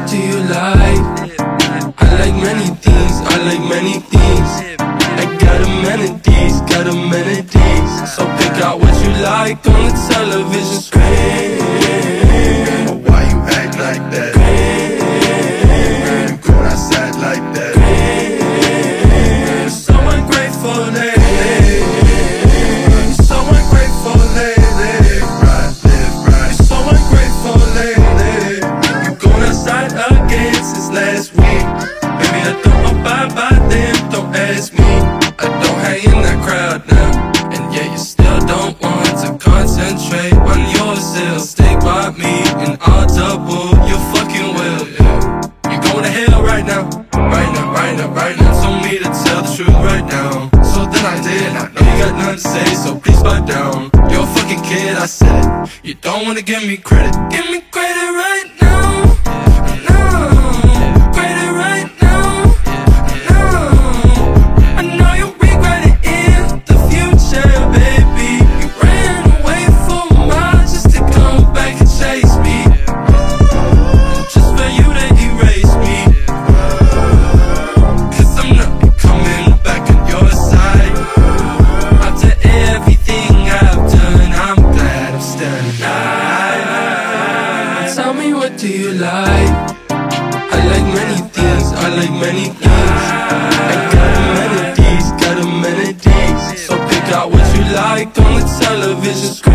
What do you like? I like many things, I like many things. I got amenities, got amenities. So pick out what you like on the television screen. Concentrate on yourself. Stay by me and I'll double your fucking will. Yeah. You going to hell right now. Right now, right now, right now. Told me to tell the truth right now. So then I did. I know you got nothing to say, so please butt down. You're a fucking kid, I said it. You don't wanna give me credit. Give me do you like? I like many things, I like many things. I got amenities, got amenities. So pick out what you like on the television screen.